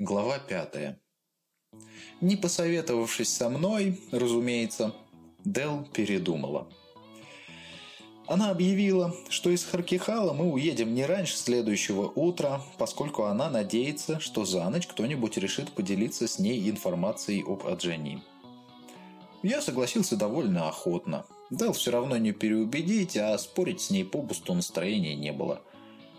Глава пятая. Не посоветовавшись со мной, разумеется, Дел передумала. Она объявила, что из Харкихала мы уедем не раньше следующего утра, поскольку она надеется, что за ночь кто-нибудь решит поделиться с ней информацией об Аджани. Я согласился довольно охотно. Дел все равно не переубедить, а спорить с ней попусту настроения не было.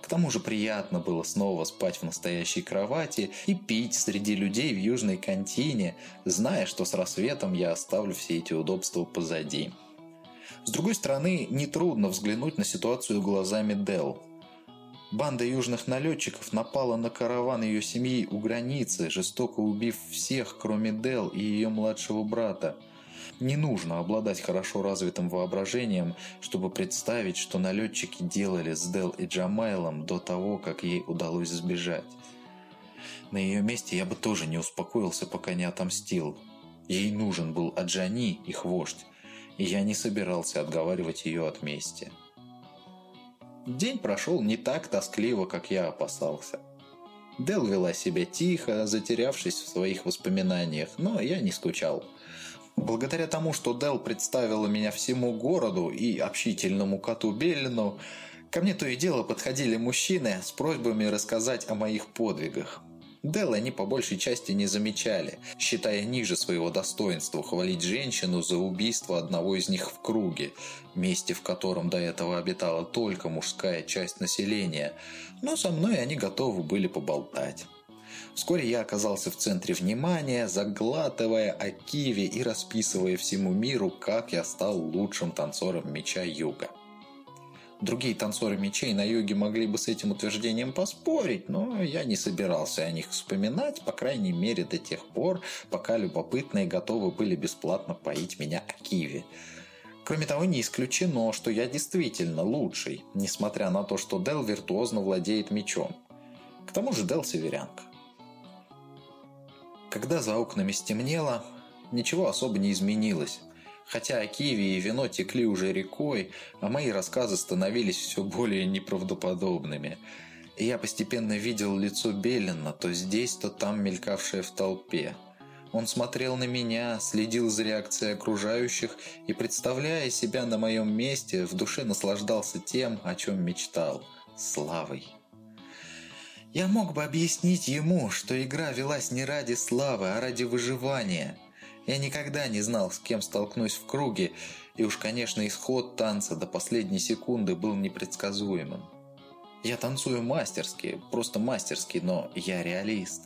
К тому же приятно было снова спать в настоящей кровати и пить среди людей в Южной Контине, зная, что с рассветом я оставлю все эти удобства позади. С другой стороны, нетрудно взглянуть на ситуацию глазами Дел. Банда южных налетчиков напала на караван ее семьи у границы, жестоко убив всех, кроме Дел и ее младшего брата. Не нужно обладать хорошо развитым воображением, чтобы представить, что налетчики делали с Дел и Джамайлом до того, как ей удалось сбежать. На ее месте я бы тоже не успокоился, пока не отомстил. Ей нужен был Аджани, их вождь, и я не собирался отговаривать ее от мести. День прошел не так тоскливо, как я опасался. Дел вела себя тихо, затерявшись в своих воспоминаниях, но я не скучал. Благодаря тому, что Дел представила меня всему городу и общительному коту Беллину, ко мне то и дело подходили мужчины с просьбами рассказать о моих подвигах. Дел они по большей части не замечали, считая ниже своего достоинства хвалить женщину за убийство одного из них в круге, месте в котором до этого обитала только мужская часть населения, но со мной они готовы были поболтать. Вскоре я оказался в центре внимания, заглатывая о Киеве и расписывая всему миру, как я стал лучшим танцором меча Юга. Другие танцоры мечей на юге могли бы с этим утверждением поспорить, но я не собирался о них вспоминать, по крайней мере до тех пор, пока любопытные готовы были бесплатно поить меня о Киеве. Кроме того, не исключено, что я действительно лучший, несмотря на то, что Дел виртуозно владеет мечом. К тому же Дел северянка. Когда за окнами стемнело, ничего особо не изменилось. Хотя о Киеве и вино текли уже рекой, а мои рассказы становились все более неправдоподобными. И я постепенно видел лицо Беллина, то здесь, то там мелькавшее в толпе. Он смотрел на меня, следил за реакцией окружающих и, представляя себя на моем месте, в душе наслаждался тем, о чем мечтал – славой. Я мог бы объяснить ему, что игра велась не ради славы, а ради выживания – я никогда не знал, с кем столкнусь в круге, и уж, конечно, исход танца до последней секунды был непредсказуемым. Я танцую мастерски, просто мастерски, но я реалист.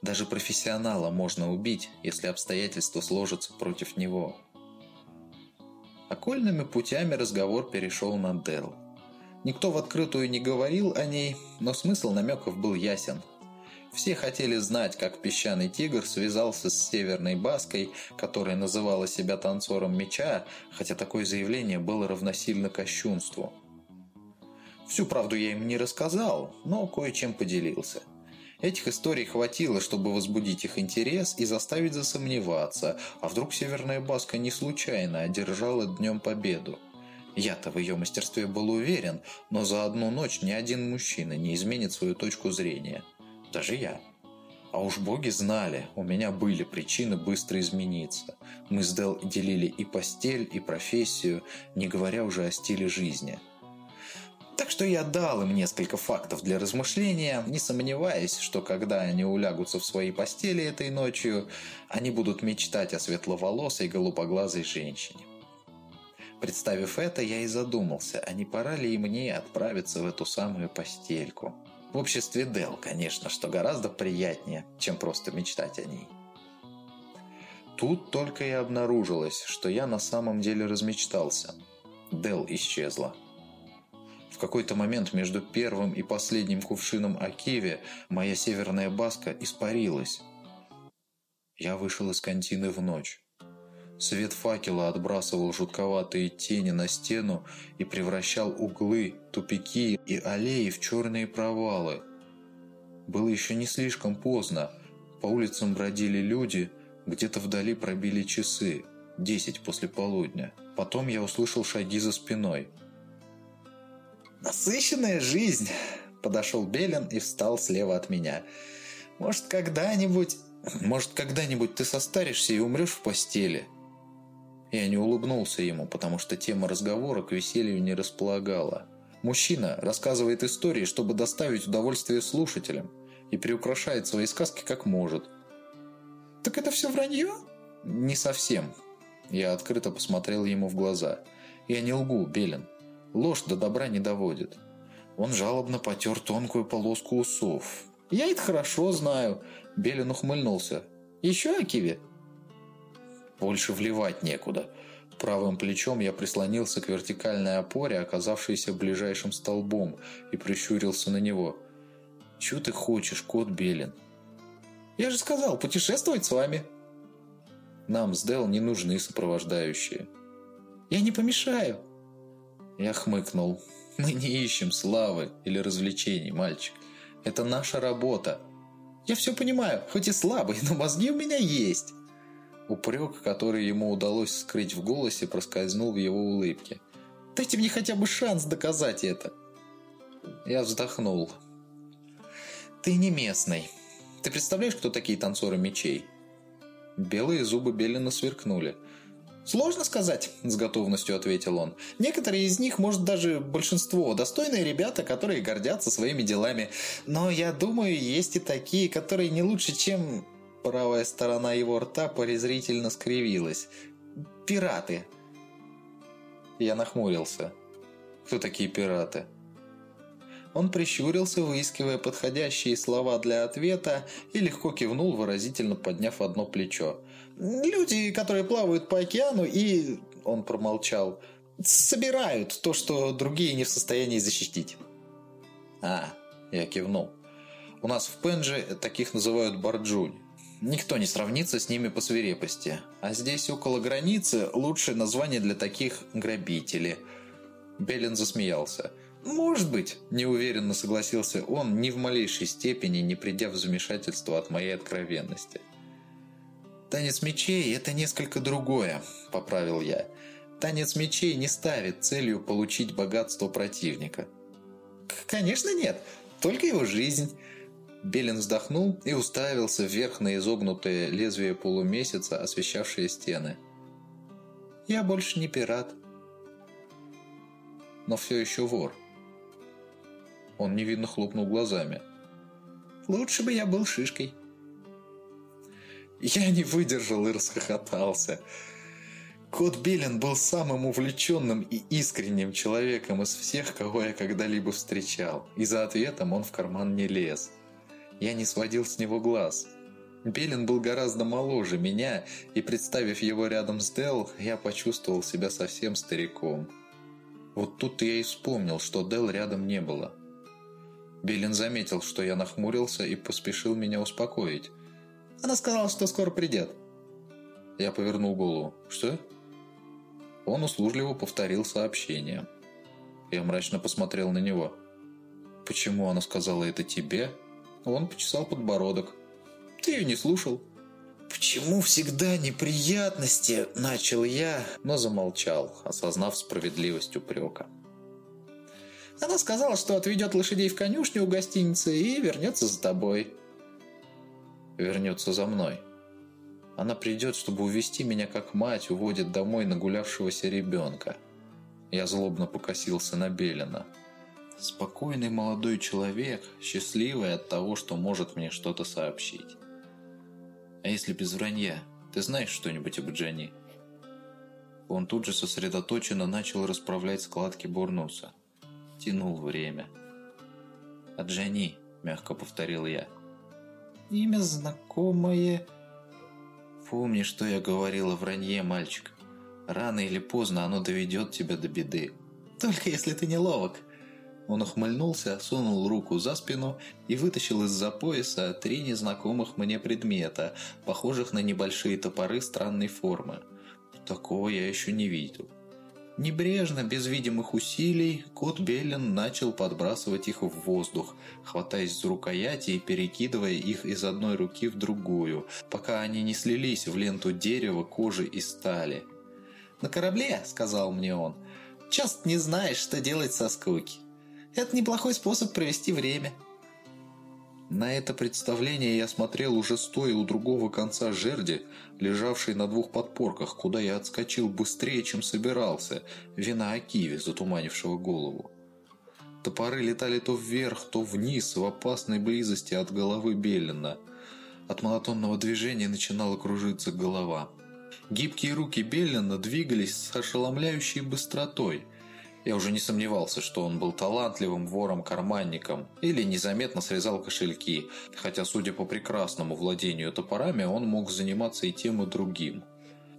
Даже профессионала можно убить, если обстоятельства сложатся против него. Окольными путями разговор перешел на Дел. Никто в открытую не говорил о ней, но смысл намеков был ясен – все хотели знать, как песчаный тигр связался с Северной Баской, которая называла себя танцором меча, хотя такое заявление было равносильно кощунству. Всю правду я им не рассказал, но кое-чем поделился. Этих историй хватило, чтобы возбудить их интерес и заставить засомневаться, а вдруг Северная Баска не случайно одержала днем победу. Я-то в ее мастерстве был уверен, но за одну ночь ни один мужчина не изменит свою точку зрения – даже я. А уж боги знали, у меня были причины быстро измениться. Мы с Дел делили и постель, и профессию, не говоря уже о стиле жизни. Так что я дал им несколько фактов для размышления, не сомневаясь, что когда они улягутся в своей постели этой ночью, они будут мечтать о светловолосой голубоглазой женщине. Представив это, я и задумался, а не пора ли и мне отправиться в эту самую постельку. В обществе Дел, конечно, что гораздо приятнее, чем просто мечтать о ней. Тут только и обнаружилось, что я на самом деле размечтался. Дел исчезла. В какой-то момент между первым и последним кувшином о Киеве моя северная баска испарилась. Я вышел из контины в ночь. Свет факела отбрасывал жутковатые тени на стену и превращал углы, тупики и аллеи в черные провалы. Было еще не слишком поздно. По улицам бродили люди, где-то вдали пробили часы. Десять после полудня. Потом я услышал шаги за спиной. «Насыщенная жизнь!» Подошел Белин и встал слева от меня. Может, когда-нибудь... Может, когда-нибудь ты состаришься и умрешь в постели?» Я не улыбнулся ему, потому что тема разговора к веселью не располагала. Мужчина рассказывает истории, чтобы доставить удовольствие слушателям, и приукрашает свои сказки как может. «Так это все вранье?» «Не совсем». Я открыто посмотрел ему в глаза. «Я не лгу, Белин. Ложь до добра не доводит». Он жалобно потер тонкую полоску усов. «Я это хорошо знаю», – Белин ухмыльнулся. «Еще о Киве?» Больше вливать некуда. Правым плечом я прислонился к вертикальной опоре, оказавшейся ближайшим столбом, и прищурился на него. «Чего ты хочешь, кот Белин?» «Я же сказал, путешествовать с вами!» «Нам с Дел не нужны сопровождающие». «Я не помешаю!» Я хмыкнул. «Мы не ищем славы или развлечений, мальчик. Это наша работа. Я все понимаю, хоть и слабый, но мозги у меня есть!» Упрек, который ему удалось скрыть в голосе, проскользнул в его улыбке. «Дайте мне хотя бы шанс доказать это!» Я вздохнул. «Ты не местный. Ты представляешь, кто такие танцоры мечей?» Белые зубы Белина сверкнули. «Сложно сказать», – с готовностью ответил он. «Некоторые из них, может, даже большинство, достойные ребята, которые гордятся своими делами. Но я думаю, есть и такие, которые не лучше, чем Правая сторона его рта презрительно скривилась. «Пираты!» Я нахмурился. «Кто такие пираты?» Он прищурился, выискивая подходящие слова для ответа, и легко кивнул, выразительно подняв одно плечо. «Люди, которые плавают по океану и...» Он промолчал. «Собирают то, что другие не в состоянии защитить». «А, я кивнул. У нас в Пенже таких называют барджунь. Никто не сравнится с ними по свирепости. А здесь, около границы, лучшее название для таких – грабители. Белин засмеялся. «Может быть», – неуверенно согласился он, ни в малейшей степени не придя в замешательство от моей откровенности. «Танец мечей – это несколько другое», – поправил я. «Танец мечей не ставит целью получить богатство противника». «Конечно нет, только его жизнь». Белин вздохнул и уставился вверх на изогнутое лезвие полумесяца, освещавшее стены. «Я больше не пират, но все еще вор». Он невидно хлопнул глазами. «Лучше бы я был шишкой». Я не выдержал и расхохотался. Кот Белин был самым увлеченным и искренним человеком из всех, кого я когда-либо встречал, и за ответом он в карман не лез. Я не сводил с него глаз. Белин был гораздо моложе меня, и представив его рядом с Дел, я почувствовал себя совсем стариком. Вот тут я и вспомнил, что Дел рядом не было. Белин заметил, что я нахмурился и поспешил меня успокоить. «Она сказала, что скоро придет». Я повернул голову. «Что?» Он услужливо повторил сообщение. Я мрачно посмотрел на него. «Почему она сказала это тебе?» Он почесал подбородок. «Ты ее не слушал?» «Почему всегда неприятности?» – начал я, но замолчал, осознав справедливость упрека. Она сказала, что отведет лошадей в конюшню у гостиницы и вернется за тобой. Вернется за мной. Она придет, чтобы увести меня, как мать уводит домой нагулявшегося ребенка. Я злобно покосился на Белина. Спокойный молодой человек, счастливый от того, что может мне что-то сообщить. А если без вранья? Ты знаешь что-нибудь об Джани? Он тут же сосредоточенно начал расправлять складки бурнуса. Тянул время. «А Джани», — мягко повторил я. «Имя знакомое...» «Помни, что я говорил о вранье, мальчик. Рано или поздно оно доведет тебя до беды. Только если ты не ловок», он ухмыльнулся, сунул руку за спину и вытащил из-за пояса три незнакомых мне предмета, похожих на небольшие топоры странной формы. Такого я еще не видел. Небрежно, без видимых усилий, кот Беллин начал подбрасывать их в воздух, хватаясь за рукояти и перекидывая их из одной руки в другую, пока они не слились в ленту дерева, кожи и стали. «На корабле», — сказал мне он, — «часто не знаешь, что делать со скуки. Это неплохой способ провести время. На это представление я смотрел уже стоя у другого конца жерди, лежавшей на двух подпорках, куда я отскочил быстрее, чем собирался, вина Акиви, затуманившего голову. Топоры летали то вверх, то вниз, в опасной близости от головы Беллина. От монотонного движения начинала кружиться голова. Гибкие руки Беллина двигались с ошеломляющей быстротой – я уже не сомневался, что он был талантливым вором-карманником или незаметно срезал кошельки, хотя, судя по прекрасному владению топорами, он мог заниматься и тем, и другим.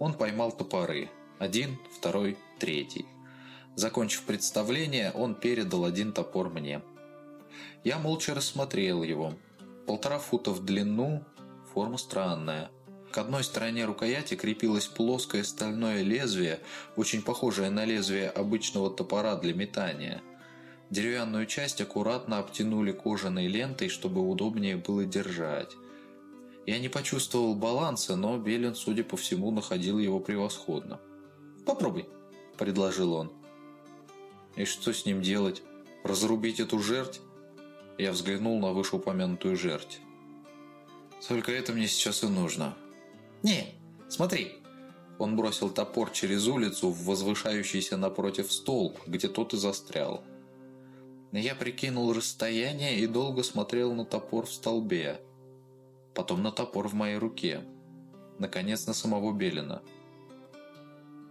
Он поймал топоры. Один, второй, третий. Закончив представление, он передал один топор мне. Я молча рассмотрел его. Полтора фута в длину, форма странная – к одной стороне рукояти крепилось плоское стальное лезвие, очень похожее на лезвие обычного топора для метания. Деревянную часть аккуратно обтянули кожаной лентой, чтобы удобнее было держать. Я не почувствовал баланса, но Белин, судя по всему, находил его превосходно. «Попробуй», – предложил он. «И что с ним делать? Разрубить эту жерть?» Я взглянул на вышеупомянутую жерть. «Только это мне сейчас и нужно. «Не, смотри!» Он бросил топор через улицу в возвышающийся напротив столб, где тот и застрял. Я прикинул расстояние и долго смотрел на топор в столбе. Потом на топор в моей руке. Наконец на самого Белина.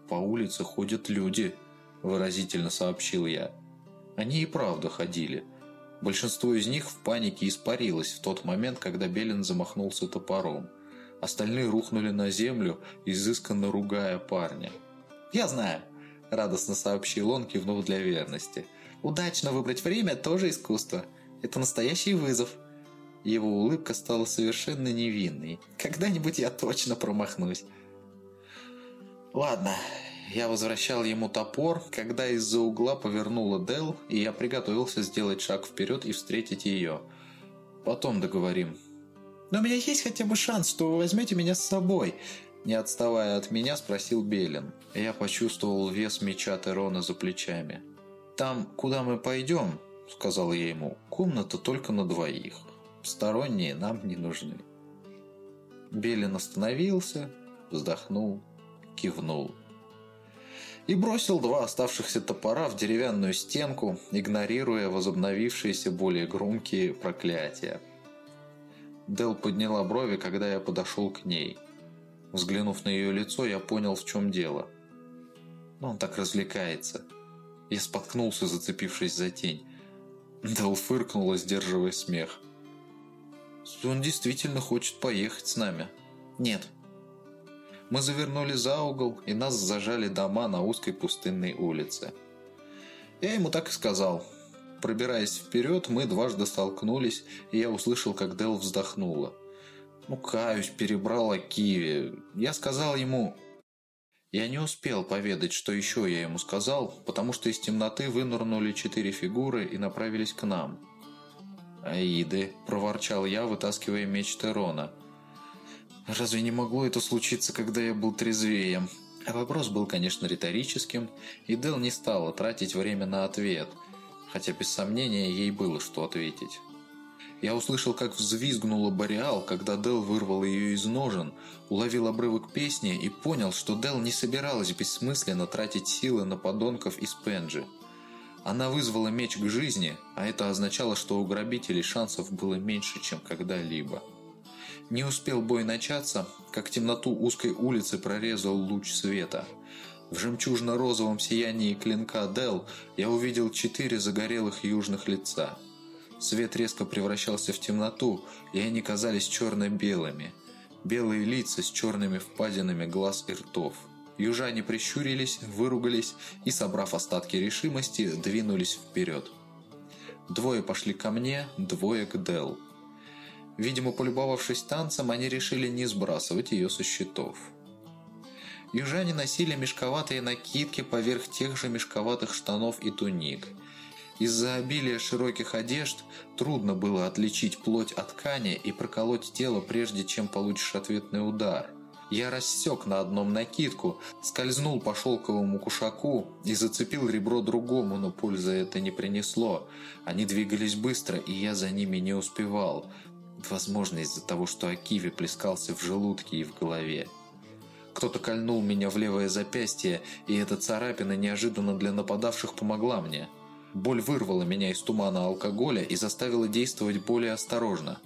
«По улице ходят люди», – выразительно сообщил я. Они и правда ходили. Большинство из них в панике испарилось в тот момент, когда Белин замахнулся топором. Остальные рухнули на землю, изысканно ругая парня. «Я знаю», – радостно сообщил он, кивнув для верности. «Удачно выбрать время – тоже искусство. Это настоящий вызов». Его улыбка стала совершенно невинной. «Когда-нибудь я точно промахнусь». «Ладно». Я возвращал ему топор, когда из-за угла повернула Дел, и я приготовился сделать шаг вперед и встретить ее. «Потом договорим», но у меня есть хотя бы шанс, что вы возьмете меня с собой?» Не отставая от меня, спросил Белин. Я почувствовал вес меча Терона за плечами. «Там, куда мы пойдем», — сказал я ему, — «комната только на двоих. Сторонние нам не нужны». Белин остановился, вздохнул, кивнул. И бросил два оставшихся топора в деревянную стенку, игнорируя возобновившиеся более громкие проклятия. Дел подняла брови, когда я подошел к ней. Взглянув на ее лицо, я понял, в чем дело. Но он так развлекается. Я споткнулся, зацепившись за тень. Дел фыркнула, сдерживая смех. «Он действительно хочет поехать с нами». «Нет». Мы завернули за угол, и нас зажали дома на узкой пустынной улице. Я ему так и сказал – Пробираясь вперед, мы дважды столкнулись, и я услышал, как Дел вздохнула. Ну, каюсь, перебрала Киви. Я сказал ему... Я не успел поведать, что еще я ему сказал, потому что из темноты вынырнули четыре фигуры и направились к нам. «Аиды», – проворчал я, вытаскивая меч Терона. «Разве не могло это случиться, когда я был трезвее?» Вопрос был, конечно, риторическим, и Дел не стала тратить время на ответ – хотя без сомнения ей было что ответить. Я услышал, как взвизгнула Бореал, когда Дел вырвал ее из ножен, уловил обрывок песни и понял, что Дел не собиралась бессмысленно тратить силы на подонков из Пенджи. Она вызвала меч к жизни, а это означало, что у грабителей шансов было меньше, чем когда-либо. Не успел бой начаться, как темноту узкой улицы прорезал луч света – в жемчужно-розовом сиянии клинка Дел я увидел четыре загорелых южных лица. Свет резко превращался в темноту, и они казались черно-белыми. Белые лица с черными впадинами глаз и ртов. Южане прищурились, выругались и, собрав остатки решимости, двинулись вперед. Двое пошли ко мне, двое к Дел. Видимо, полюбовавшись танцем, они решили не сбрасывать ее со счетов. Южане носили мешковатые накидки поверх тех же мешковатых штанов и туник. Из-за обилия широких одежд трудно было отличить плоть от ткани и проколоть тело, прежде чем получишь ответный удар. Я рассек на одном накидку, скользнул по шелковому кушаку и зацепил ребро другому, но пользы это не принесло. Они двигались быстро, и я за ними не успевал. Возможно, из-за того, что Акиви плескался в желудке и в голове. Кто-то кольнул меня в левое запястье, и эта царапина неожиданно для нападавших помогла мне. Боль вырвала меня из тумана алкоголя и заставила действовать более осторожно.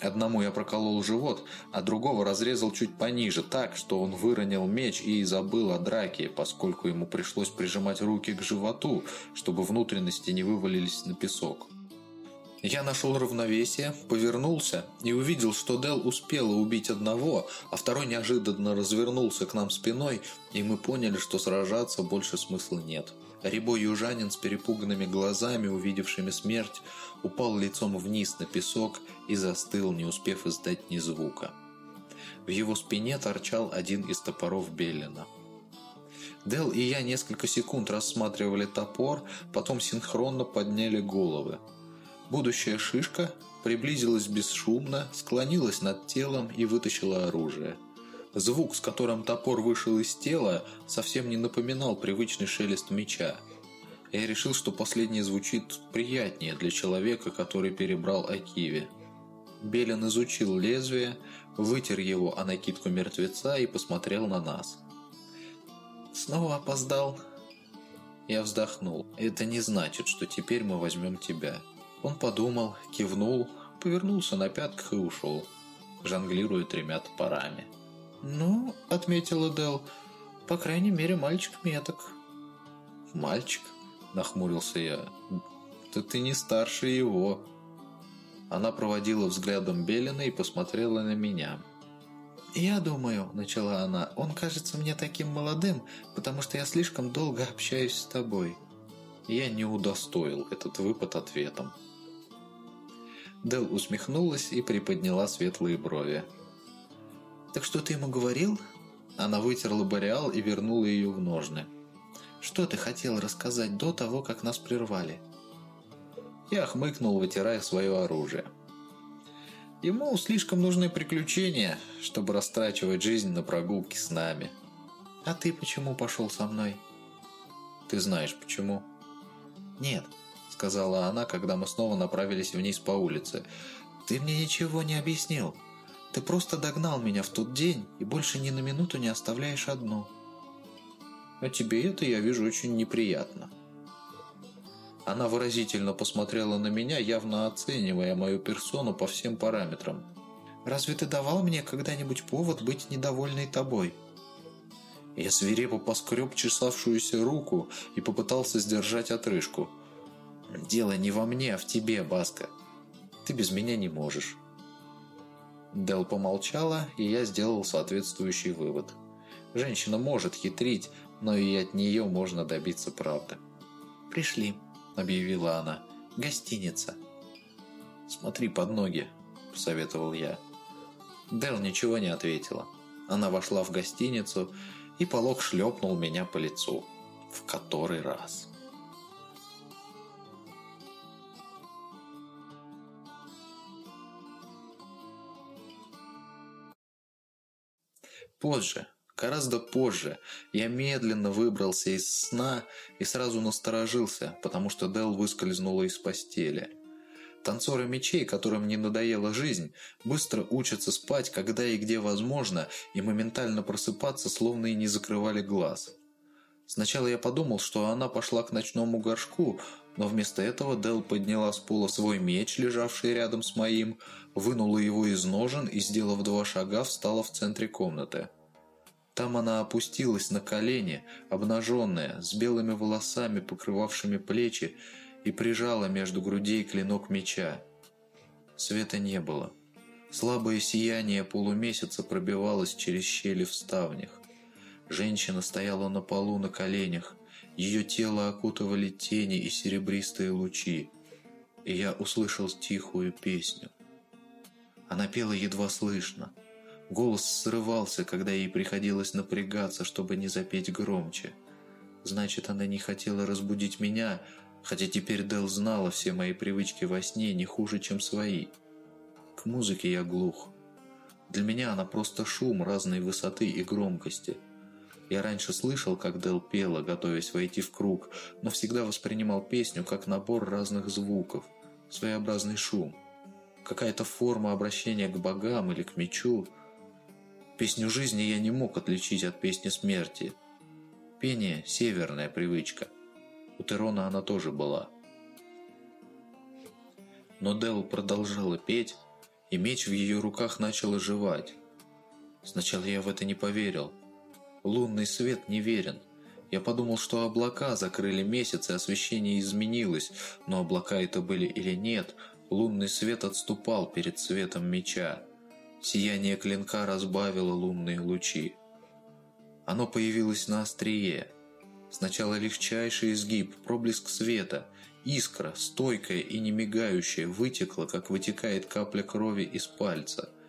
Одному я проколол живот, а другого разрезал чуть пониже, так, что он выронил меч и забыл о драке, поскольку ему пришлось прижимать руки к животу, чтобы внутренности не вывалились на песок. Я нашел равновесие, повернулся и увидел, что Дел успела убить одного, а второй неожиданно развернулся к нам спиной, и мы поняли, что сражаться больше смысла нет. Рябой южанин с перепуганными глазами, увидевшими смерть, упал лицом вниз на песок и застыл, не успев издать ни звука. В его спине торчал один из топоров Беллина. Дел и я несколько секунд рассматривали топор, потом синхронно подняли головы. Будущая шишка приблизилась бесшумно, склонилась над телом и вытащила оружие. Звук, с которым топор вышел из тела, совсем не напоминал привычный шелест меча. Я решил, что последнее звучит приятнее для человека, который перебрал Акиви. Белин изучил лезвие, вытер его о накидку мертвеца и посмотрел на нас. «Снова опоздал?» Я вздохнул. «Это не значит, что теперь мы возьмем тебя». Он подумал, кивнул, повернулся на пятках и ушел, жонглируя тремя топорами. «Ну, — отметила Дел, — по крайней мере, мальчик меток». «Мальчик?» — нахмурился я. «Да ты не старше его». Она проводила взглядом Белина и посмотрела на меня. «Я думаю», — начала она, — «он кажется мне таким молодым, потому что я слишком долго общаюсь с тобой». Я не удостоил этот выпад ответом. Дел усмехнулась и приподняла светлые брови. «Так что ты ему говорил?» Она вытерла Бореал и вернула ее в ножны. «Что ты хотел рассказать до того, как нас прервали?» Я хмыкнул, вытирая свое оружие. Ему слишком нужны приключения, чтобы растрачивать жизнь на прогулки с нами. А ты почему пошел со мной? Ты знаешь почему? Нет, сказала она, когда мы снова направились вниз по улице. «Ты мне ничего не объяснил. Ты просто догнал меня в тот день и больше ни на минуту не оставляешь одну». «А тебе это, я вижу, очень неприятно». Она выразительно посмотрела на меня, явно оценивая мою персону по всем параметрам. «Разве ты давал мне когда-нибудь повод быть недовольной тобой?» Я свирепо поскреб чесавшуюся руку и попытался сдержать отрыжку – Дело не во мне, а в тебе, Баска. Ты без меня не можешь». Дел помолчала, и я сделал соответствующий вывод. Женщина может хитрить, но и от нее можно добиться правды. «Пришли», — объявила она. «Гостиница». «Смотри под ноги», — посоветовал я. Дел ничего не ответила. Она вошла в гостиницу, и полог шлепнул меня по лицу. В который раз. Позже, гораздо позже, я медленно выбрался из сна и сразу насторожился, потому что Дел выскользнула из постели. Танцоры мечей, которым не надоела жизнь, быстро учатся спать, когда и где возможно, и моментально просыпаться, словно и не закрывали глаз. Сначала я подумал, что она пошла к ночному горшку, но вместо этого Дел подняла с пола свой меч, лежавший рядом с моим, вынула его из ножен и, сделав два шага, встала в центре комнаты. Там она опустилась на колени, обнаженная, с белыми волосами, покрывавшими плечи, и прижала между грудей клинок меча. Света не было. Слабое сияние полумесяца пробивалось через щели в ставнях. Женщина стояла на полу на коленях, ее тело окутывали тени и серебристые лучи, и я услышал тихую песню. Она пела едва слышно. Голос срывался, когда ей приходилось напрягаться, чтобы не запеть громче. Значит, она не хотела разбудить меня, хотя теперь Дел знала все мои привычки во сне не хуже, чем свои. К музыке я глух. Для меня она просто шум разной высоты и громкости. Я раньше слышал, как Дел пела, готовясь войти в круг, но всегда воспринимал песню как набор разных звуков, своеобразный шум. какая-то форма обращения к богам или к мечу. Песню жизни я не мог отличить от песни смерти. Пение – северная привычка. У Терона она тоже была. Но Дел продолжала петь, и меч в ее руках начал оживать. Сначала я в это не поверил. Лунный свет неверен. Я подумал, что облака закрыли месяц, и освещение изменилось, но облака это были или нет, лунный свет отступал перед светом меча. Сияние клинка разбавило лунные лучи. Оно появилось на острие. Сначала легчайший изгиб, проблеск света, искра, стойкая и не мигающая, вытекла, как вытекает капля крови из пальца –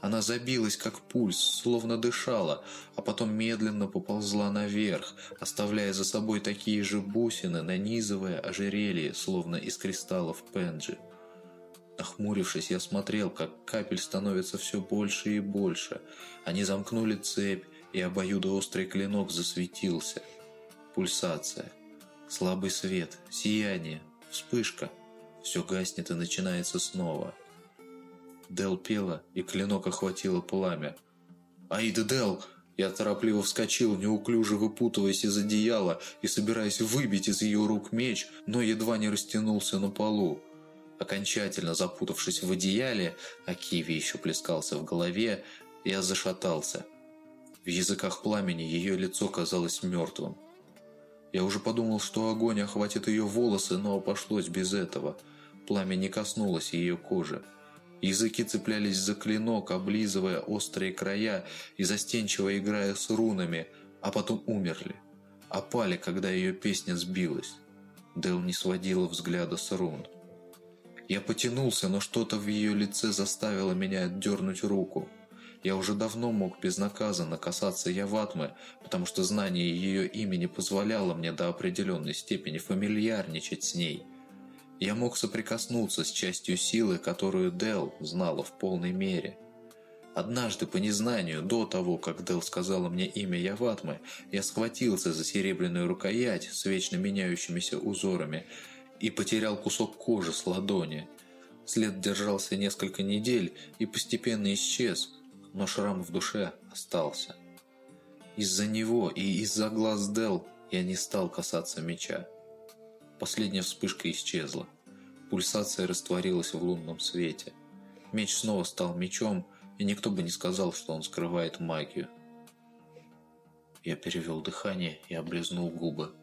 она забилась, как пульс, словно дышала, а потом медленно поползла наверх, оставляя за собой такие же бусины, нанизывая ожерелье, словно из кристаллов пенджи. Нахмурившись, я смотрел, как капель становится все больше и больше. Они замкнули цепь, и обоюдоострый клинок засветился. Пульсация. Слабый свет, сияние, вспышка. Все гаснет и начинается снова. Дел пела, и клинок охватило пламя. «Аида Дел!» Я торопливо вскочил, неуклюже выпутываясь из одеяла и собираясь выбить из ее рук меч, но едва не растянулся на полу. Окончательно запутавшись в одеяле, а Киви еще плескался в голове, я зашатался. В языках пламени ее лицо казалось мертвым. Я уже подумал, что огонь охватит ее волосы, но обошлось без этого. Пламя не коснулось ее кожи. Языки цеплялись за клинок, облизывая острые края и застенчиво играя с рунами, а потом умерли. Опали, когда ее песня сбилась. Дэл не сводила взгляда с рун. Я потянулся, но что-то в ее лице заставило меня отдернуть руку. Я уже давно мог безнаказанно касаться Яватмы, потому что знание ее имени позволяло мне до определенной степени фамильярничать с ней – я мог соприкоснуться с частью силы, которую Дел знала в полной мере. Однажды по незнанию, до того, как Дел сказала мне имя Яватмы, я схватился за серебряную рукоять с вечно меняющимися узорами и потерял кусок кожи с ладони. След держался несколько недель и постепенно исчез, но шрам в душе остался. Из-за него и из-за глаз Дел я не стал касаться меча. Последняя вспышка исчезла. Пульсация растворилась в лунном свете. Меч снова стал мечом, и никто бы не сказал, что он скрывает магию. Я перевел дыхание и облизнул губы.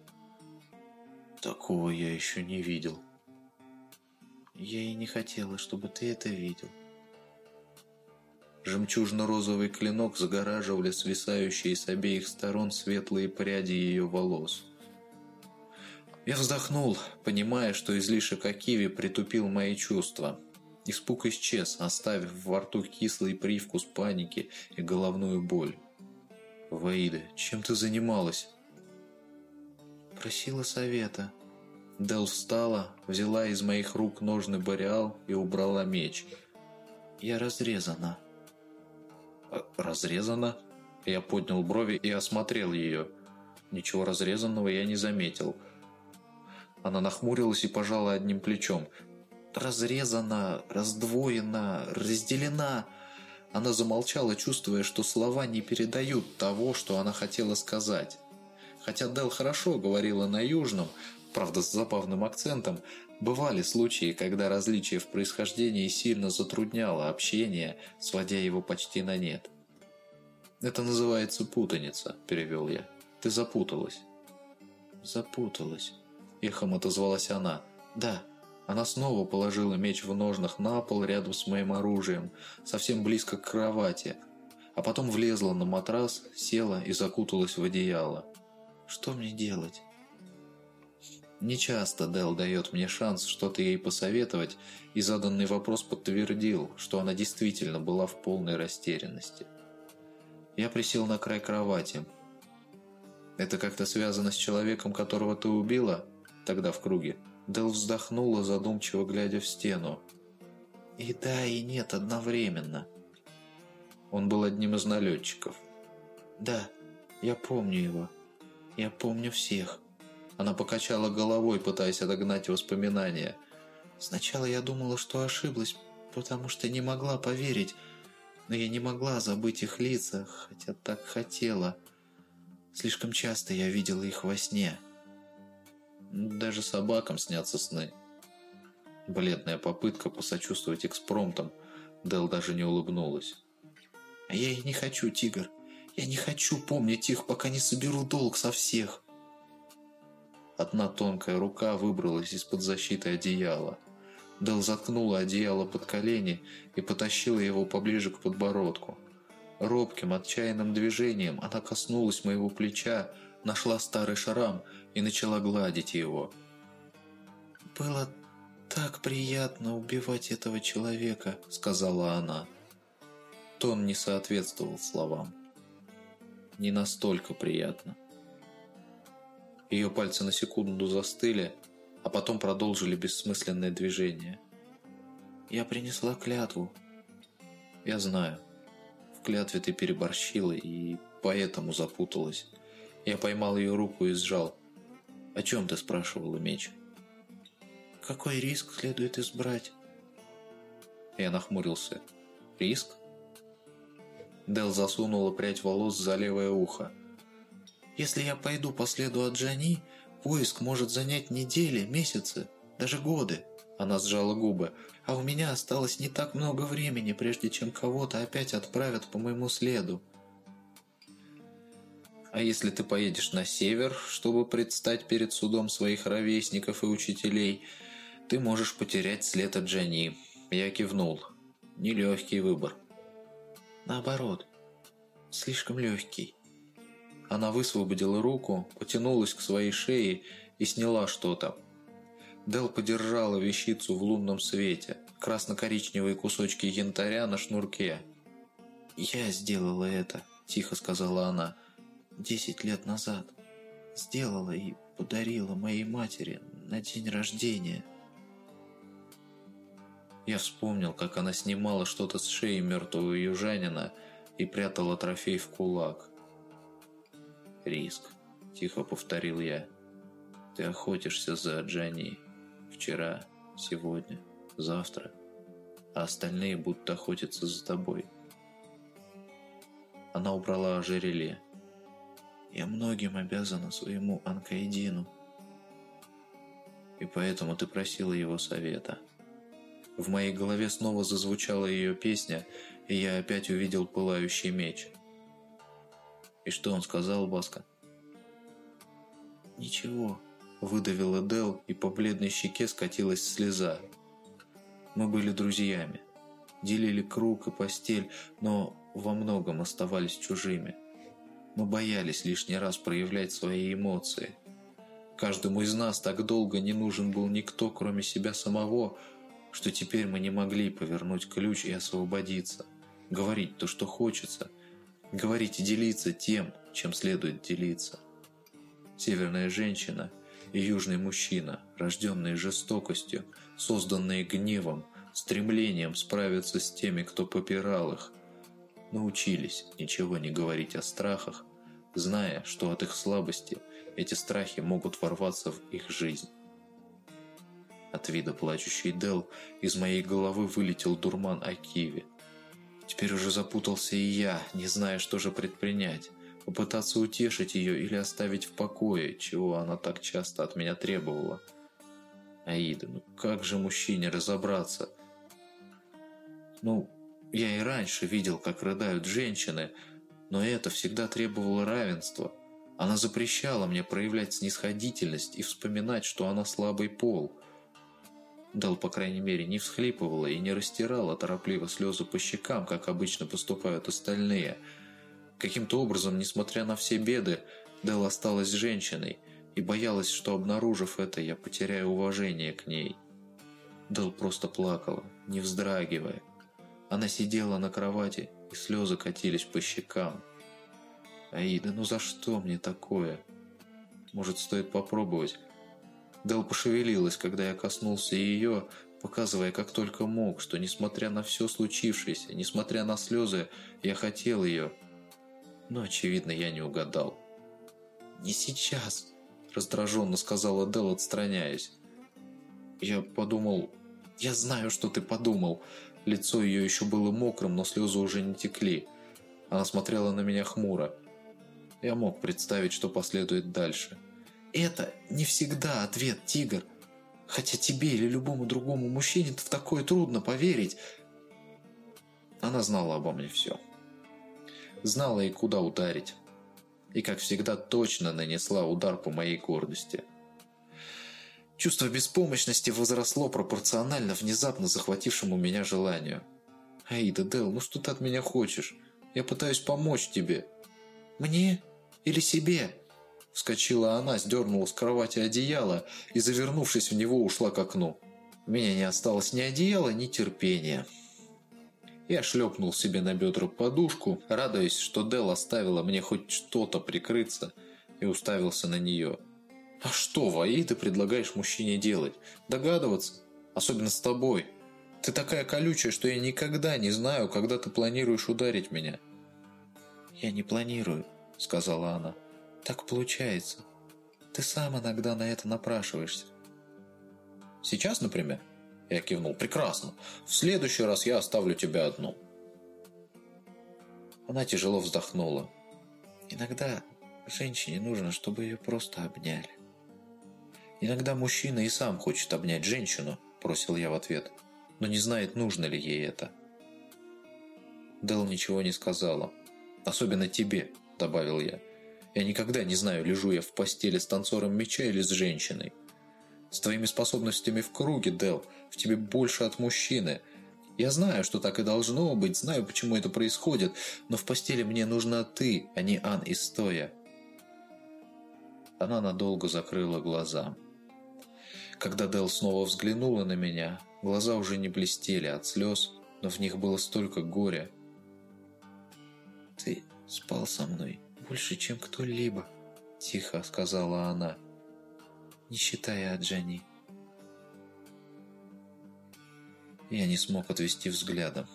Такого я еще не видел. Я и не хотела, чтобы ты это видел. Жемчужно-розовый клинок загораживали свисающие с обеих сторон светлые пряди ее волос. Я вздохнул, понимая, что излишек Акиви притупил мои чувства. Испуг исчез, оставив во рту кислый привкус паники и головную боль. «Ваида, чем ты занималась?» «Просила совета». Дел встала, взяла из моих рук ножный бореал и убрала меч. «Я разрезана». «А, «Разрезана?» Я поднял брови и осмотрел ее. Ничего разрезанного я не заметил – она нахмурилась и пожала одним плечом. «Разрезана, раздвоена, разделена...» Она замолчала, чувствуя, что слова не передают того, что она хотела сказать. Хотя Дел хорошо говорила на южном, правда с забавным акцентом, бывали случаи, когда различие в происхождении сильно затрудняло общение, сводя его почти на нет. «Это называется путаница», – перевел я. «Ты запуталась». «Запуталась». Эхом отозвалась она. «Да». Она снова положила меч в ножнах на пол рядом с моим оружием, совсем близко к кровати, а потом влезла на матрас, села и закуталась в одеяло. «Что мне делать?» Нечасто Дел дает мне шанс что-то ей посоветовать, и заданный вопрос подтвердил, что она действительно была в полной растерянности. Я присел на край кровати. «Это как-то связано с человеком, которого ты убила?» Тогда в круге. Дел вздохнула, задумчиво глядя в стену. «И да, и нет одновременно». Он был одним из налетчиков. «Да, я помню его. Я помню всех». Она покачала головой, пытаясь отогнать воспоминания. «Сначала я думала, что ошиблась, потому что не могла поверить, но я не могла забыть их лица, хотя так хотела. Слишком часто я видела их во сне. Даже собакам снятся сны. Бледная попытка посочувствовать экспромтом. Дел даже не улыбнулась. «А я и не хочу, тигр. Я не хочу помнить их, пока не соберу долг со всех». Одна тонкая рука выбралась из-под защиты одеяла. Дел заткнула одеяло под колени и потащила его поближе к подбородку. Робким, отчаянным движением она коснулась моего плеча, нашла старый шрам и начала гладить его. «Было так приятно убивать этого человека», — сказала она. Тон не соответствовал словам. Не настолько приятно. Ее пальцы на секунду застыли, а потом продолжили бессмысленное движение. «Я принесла клятву». «Я знаю. В клятве ты переборщила и поэтому запуталась». Я поймал ее руку и сжал. «О чем ты спрашивала, меч?» «Какой риск следует избрать?» Я нахмурился. «Риск?» Дел засунула прядь волос за левое ухо. «Если я пойду по следу от Джани, поиск может занять недели, месяцы, даже годы». Она сжала губы. «А у меня осталось не так много времени, прежде чем кого-то опять отправят по моему следу. А если ты поедешь на север, чтобы предстать перед судом своих ровесников и учителей, ты можешь потерять след от Джани. Я кивнул. Нелегкий выбор. Наоборот, слишком легкий. Она высвободила руку, потянулась к своей шее и сняла что-то. Дел подержала вещицу в лунном свете, красно-коричневые кусочки янтаря на шнурке. «Я сделала это», – тихо сказала она десять лет назад. Сделала и подарила моей матери на день рождения. Я вспомнил, как она снимала что-то с шеи мертвого южанина и прятала трофей в кулак. «Риск», – тихо повторил я. «Ты охотишься за Джани. Вчера, сегодня, завтра, а остальные будут охотиться за тобой». Она убрала ожерелье. Я многим обязана своему Анкаидину. И поэтому ты просила его совета. В моей голове снова зазвучала ее песня, и я опять увидел пылающий меч. И что он сказал, Баска? «Ничего», – выдавила Дел, и по бледной щеке скатилась слеза. Мы были друзьями, делили круг и постель, но во многом оставались чужими. Мы боялись лишний раз проявлять свои эмоции. Каждому из нас так долго не нужен был никто, кроме себя самого, что теперь мы не могли повернуть ключ и освободиться. Говорить то, что хочется. Говорить и делиться тем, чем следует делиться. Северная женщина и южный мужчина, рожденные жестокостью, созданные гневом, стремлением справиться с теми, кто попирал их – научились ничего не говорить о страхах, зная, что от их слабости эти страхи могут ворваться в их жизнь. От вида плачущей Дел из моей головы вылетел дурман о Киеве. Теперь уже запутался и я, не зная, что же предпринять. Попытаться утешить ее или оставить в покое, чего она так часто от меня требовала. Аида, ну как же мужчине разобраться? Ну, я и раньше видел, как рыдают женщины, но это всегда требовало равенства. Она запрещала мне проявлять снисходительность и вспоминать, что она слабый пол. Дал, по крайней мере, не всхлипывала и не растирала торопливо слезы по щекам, как обычно поступают остальные. Каким-то образом, несмотря на все беды, Дел осталась женщиной и боялась, что, обнаружив это, я потеряю уважение к ней. Дел просто плакала, не вздрагивая, она сидела на кровати, и слезы катились по щекам. «Аида, ну за что мне такое? Может, стоит попробовать?» Дел пошевелилась, когда я коснулся ее, показывая как только мог, что, несмотря на все случившееся, несмотря на слезы, я хотел ее. Но, очевидно, я не угадал. «Не сейчас», – раздраженно сказала Дел, отстраняясь. Я подумал... «Я знаю, что ты подумал. Лицо ее еще было мокрым, но слезы уже не текли. Она смотрела на меня хмуро. Я мог представить, что последует дальше. «Это не всегда ответ, тигр. Хотя тебе или любому другому мужчине в такое трудно поверить». Она знала обо мне все. Знала и куда ударить. И, как всегда, точно нанесла удар по моей гордости. Чувство беспомощности возросло пропорционально внезапно захватившему меня желанию. «Аида, Дел, ну что ты от меня хочешь? Я пытаюсь помочь тебе». «Мне? Или себе?» Вскочила она, сдернула с кровати одеяло и, завернувшись в него, ушла к окну. У меня не осталось ни одеяла, ни терпения. Я шлепнул себе на бедра подушку, радуясь, что Дел оставила мне хоть что-то прикрыться, и уставился на нее – а что, Ваи, ты предлагаешь мужчине делать? Догадываться? Особенно с тобой. Ты такая колючая, что я никогда не знаю, когда ты планируешь ударить меня. Я не планирую, сказала она. Так получается. Ты сам иногда на это напрашиваешься. Сейчас, например? Я кивнул. Прекрасно. В следующий раз я оставлю тебя одну. Она тяжело вздохнула. Иногда женщине нужно, чтобы ее просто обняли. «Иногда мужчина и сам хочет обнять женщину», – бросил я в ответ, – «но не знает, нужно ли ей это». Дэл ничего не сказала. «Особенно тебе», – добавил я. «Я никогда не знаю, лежу я в постели с танцором меча или с женщиной. С твоими способностями в круге, Дэл, в тебе больше от мужчины. Я знаю, что так и должно быть, знаю, почему это происходит, но в постели мне нужна ты, а не Ан и Стоя». Она надолго закрыла глаза. Когда Дел снова взглянула на меня, глаза уже не блестели от слез, но в них было столько горя. «Ты спал со мной больше, чем кто-либо», – тихо сказала она, не считая Джани. Я не смог отвести взгляда.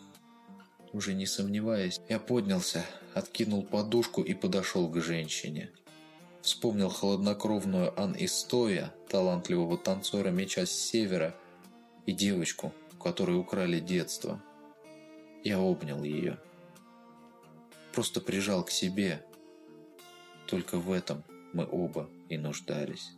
Уже не сомневаясь, я поднялся, откинул подушку и подошел к женщине. Вспомнил холоднокровную Ан Истоя, талантливого танцора меча с севера, и девочку, которой украли детство. Я обнял ее. Просто прижал к себе. Только в этом мы оба и нуждались.